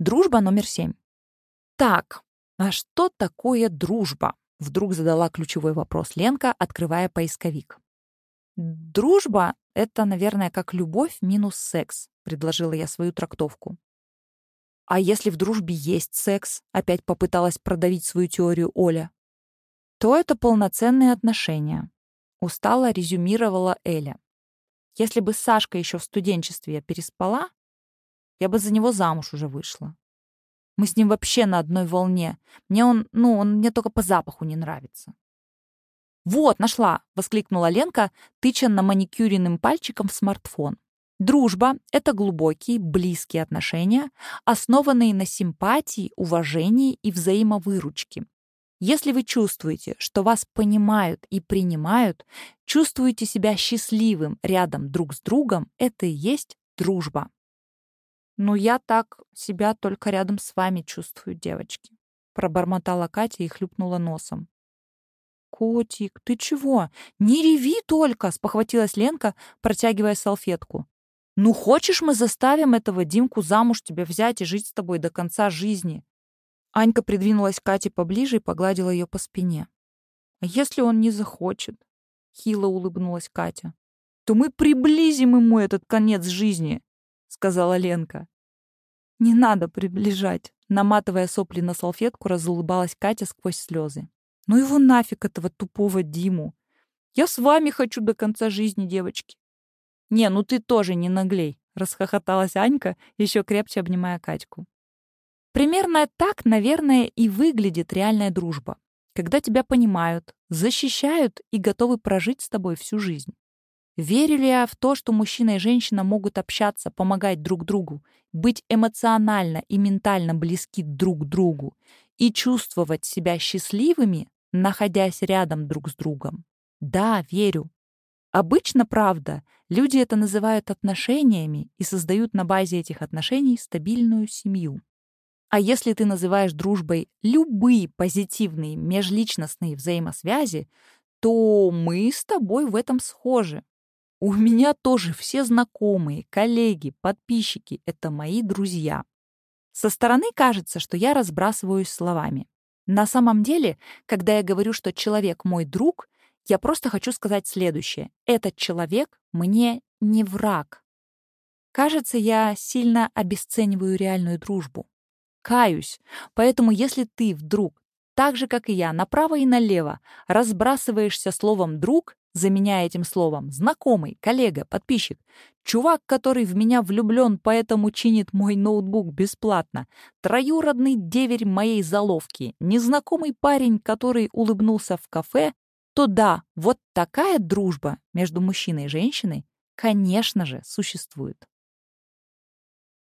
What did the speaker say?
Дружба номер семь. Так, а что такое дружба? Вдруг задала ключевой вопрос Ленка, открывая поисковик. «Дружба — это, наверное, как любовь минус секс», — предложила я свою трактовку. «А если в дружбе есть секс?» — опять попыталась продавить свою теорию Оля. «То это полноценные отношения», — устало резюмировала Эля. «Если бы Сашка еще в студенчестве переспала, я бы за него замуж уже вышла. Мы с ним вообще на одной волне. Мне он, ну, он мне только по запаху не нравится. «Вот, нашла!» — воскликнула Ленка, тыча на маникюренным пальчиком в смартфон. Дружба — это глубокие, близкие отношения, основанные на симпатии, уважении и взаимовыручке. Если вы чувствуете, что вас понимают и принимают, чувствуете себя счастливым рядом друг с другом, это и есть дружба. «Ну, я так себя только рядом с вами чувствую, девочки», — пробормотала Катя и хлюпнула носом. «Котик, ты чего? Не реви только!» — спохватилась Ленка, протягивая салфетку. «Ну, хочешь, мы заставим этого Димку замуж тебя взять и жить с тобой до конца жизни?» Анька придвинулась к Кате поближе и погладила ее по спине. «А если он не захочет?» — хило улыбнулась Катя. «То мы приблизим ему этот конец жизни!» — сказала Ленка. «Не надо приближать!» Наматывая сопли на салфетку, разулыбалась Катя сквозь слезы. «Ну его нафиг, этого тупого Диму! Я с вами хочу до конца жизни, девочки!» «Не, ну ты тоже не наглей!» — расхохоталась Анька, еще крепче обнимая Катьку. Примерно так, наверное, и выглядит реальная дружба. Когда тебя понимают, защищают и готовы прожить с тобой всю жизнь. Верю ли я в то, что мужчина и женщина могут общаться, помогать друг другу, быть эмоционально и ментально близки друг к другу и чувствовать себя счастливыми, находясь рядом друг с другом? Да, верю. Обычно, правда, люди это называют отношениями и создают на базе этих отношений стабильную семью. А если ты называешь дружбой любые позитивные межличностные взаимосвязи, то мы с тобой в этом схожи. У меня тоже все знакомые, коллеги, подписчики — это мои друзья. Со стороны кажется, что я разбрасываюсь словами. На самом деле, когда я говорю, что человек мой друг, я просто хочу сказать следующее. Этот человек мне не враг. Кажется, я сильно обесцениваю реальную дружбу. Каюсь. Поэтому если ты вдруг, так же, как и я, направо и налево, разбрасываешься словом «друг», заменяя этим словом «знакомый», «коллега», «подписчик», «чувак, который в меня влюблен, поэтому чинит мой ноутбук бесплатно», «троюродный деверь моей заловки», «незнакомый парень, который улыбнулся в кафе», то да, вот такая дружба между мужчиной и женщиной, конечно же, существует.